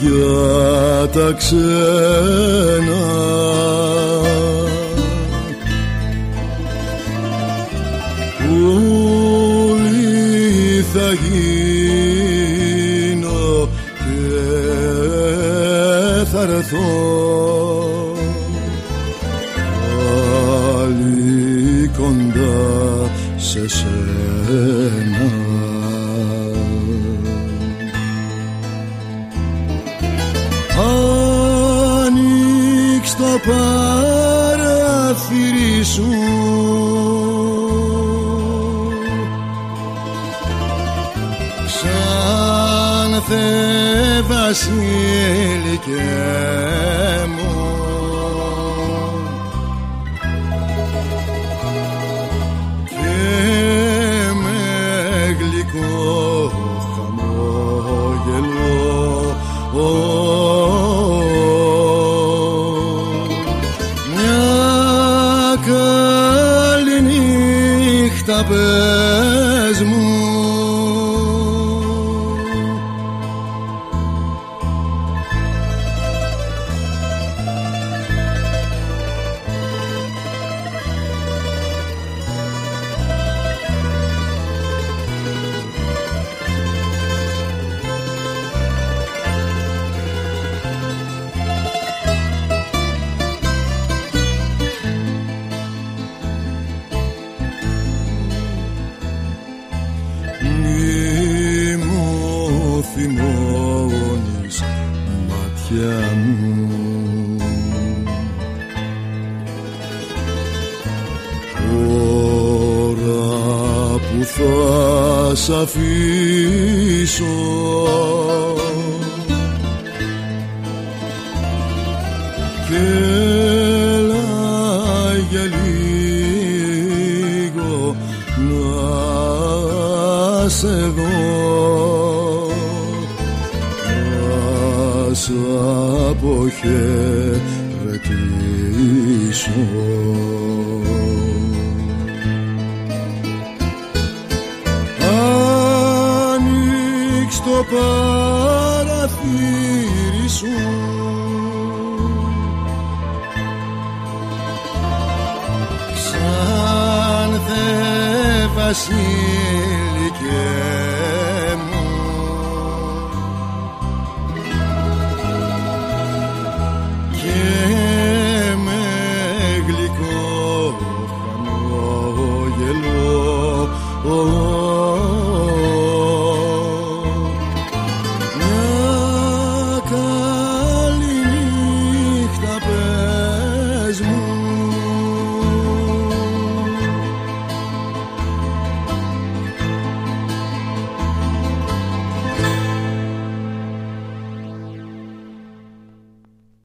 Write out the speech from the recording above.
για τα ξένα. Πουλί θα γίνω και θα ρεθώ. Πάλι κοντά σε σένα Ανοίξ το παραθύρι σου. Σαν θε Βασίλη πες μου μου Τώρα που θα σ' αφήσω και έλα για λίγο να σε δω σ' αποχαιρετήσω Ανοίξ το παραθύρι σου. Σαν θε Βασίλη follow